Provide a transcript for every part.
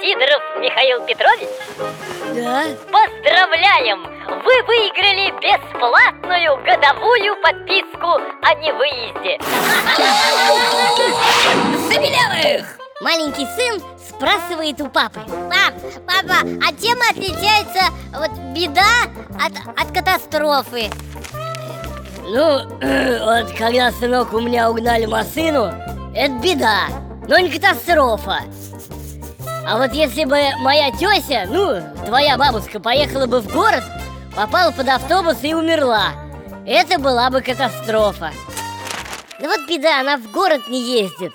Сидоров Михаил Петрович? Да? Поздравляем! Вы выиграли бесплатную годовую подписку о невыезде Забелевых! Маленький сын спрашивает у папы Пап, папа, а чем отличается вот беда от, от катастрофы? Ну, вот когда, сынок, у меня угнали машину Это беда, но не катастрофа. А вот если бы моя теща, ну, твоя бабушка поехала бы в город Попала под автобус и умерла Это была бы катастрофа. Да вот беда, она в город не ездит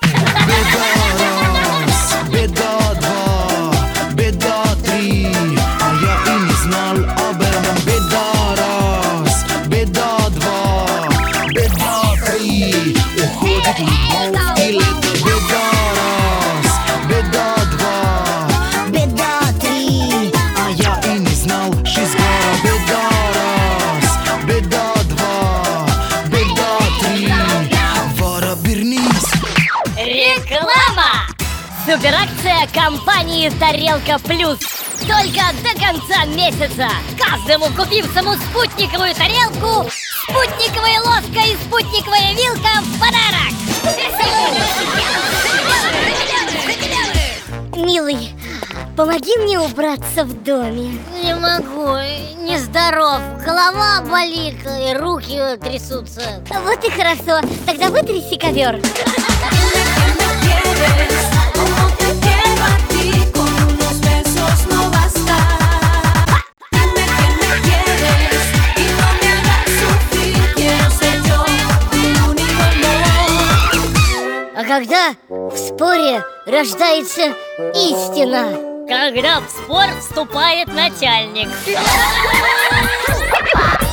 Реклама! Суперакция компании «Тарелка Плюс» Только до конца месяца. Каждому купившему спутниковую тарелку Спутниковая ложка и спутниковая вилка в подарок. Милый, помоги мне убраться в доме. Не могу, нездоров, голова болит и руки трясутся. Вот и хорошо, тогда вытряси ковер А когда в споре рождается истина? Когда в спор вступает начальник